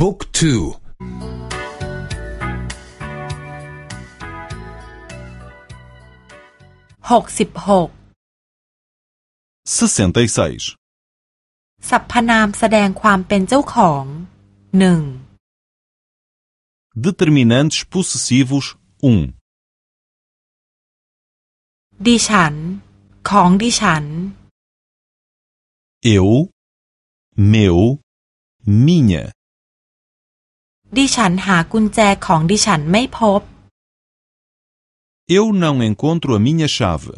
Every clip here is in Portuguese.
บุ๊กทู หกสิบหก sessenta e seis, สรรพนามแสดงความเป็นเจ้าของหนึ่ง determinantes possessivos um, ดิฉัน ของดิฉัน eu, meu, minha. ดิฉันหากุญแจของดิฉันไม่พบ Eu não encontro a minha chave.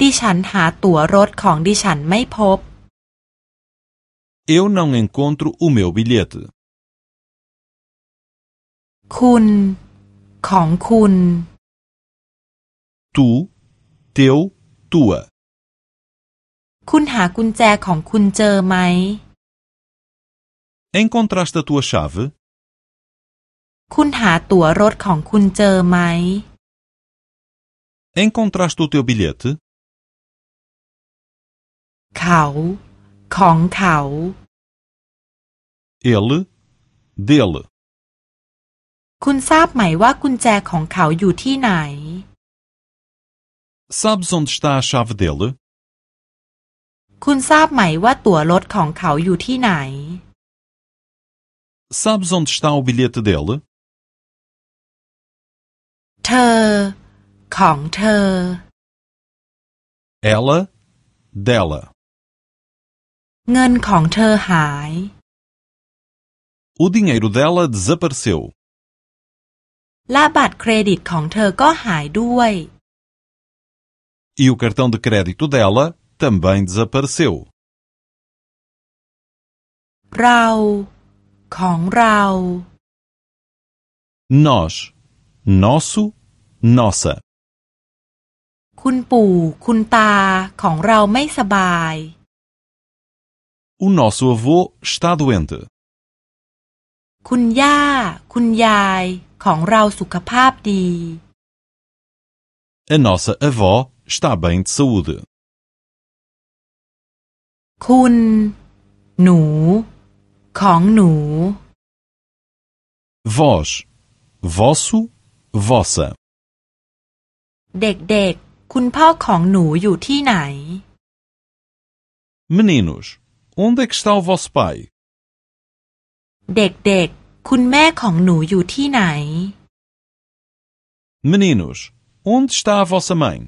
ดิฉันหาตั๋วรถของดิฉันไม่พบ Eu não encontro o meu bilhete. คุณ ของคุณ Tu, teu, tua. คุณหากุญแจของคุณเจอไหม Encontraste a tua chave? คุณหาตั๋วรถของคุณเจอไหม Encontraste o teu bilhete? เขา ของเขา Ele, dele. คุณทราบไหมว่ากุญแจของเขาอยู่ที่ไหน Sabes onde está a chave dele? คุณทราบไหมว่าตั๋วรถของเขาอยู่ที่ไหน Sabes onde está o bilhete dele? เธอ ของเธอ Ela, dela. เงินของเธอหาย O dinheiro dela desapareceu. และบัตรเครดิตของเธอก็หายด้วย E o cartão de crédito dela também desapareceu. เรา ของเรา Nós, nosso, nossa. คุณปู่ คุณตา ของเราไม่สบาย O nosso avô está doente. คุณย่า คุณยาย ของเราสุขภาพดี A nossa avó está bem de saúde. คุณ หนู ของหนู Vós, vosso, vossa. เด็กๆ คุณพ่อของหนูอยู่ที่ไหน Meninos, onde é que está o vosso pai? เด็กๆ คุณแม่ของหนูอยู่ที่ไหน Meninos, onde está a vossa mãe?